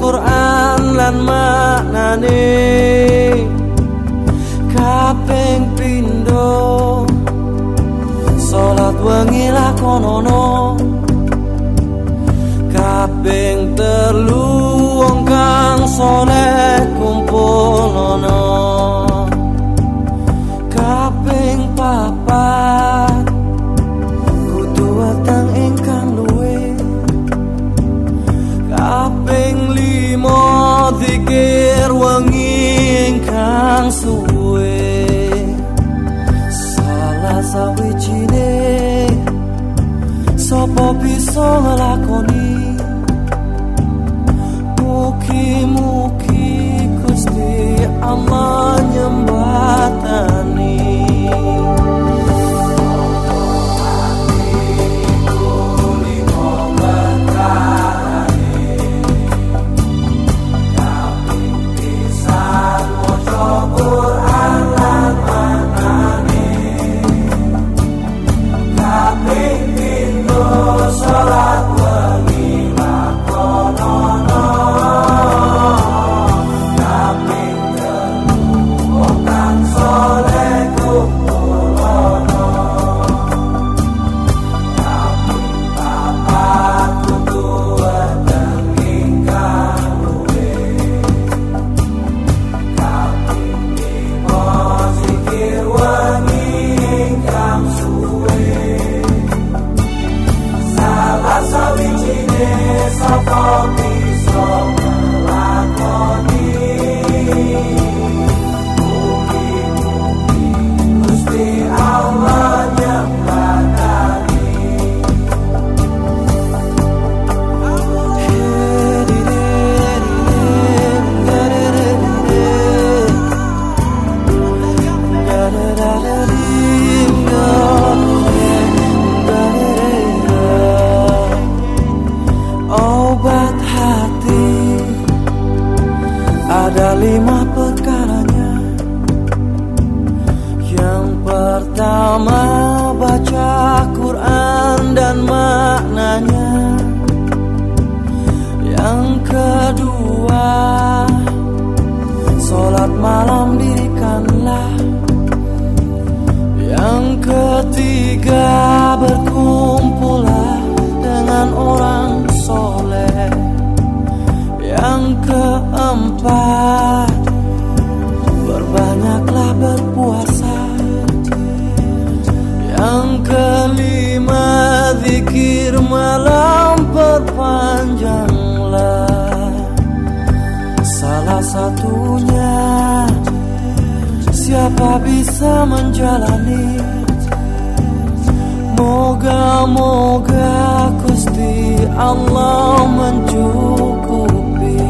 Quran lan maknane. Kaping pindho salat wengi lakonono. Kaping telu wong kang saleh sawicine Sapa bisa lakoni, Mugi-mugi pertama baca Quran dan maknanya. Yang kedua Sholat malam dirikanlah Yang ketiga Zikir malam perpanjanglah. Salah satunya Siapa bisa menjalani? Moga-moga Gusti Allah mencukupi.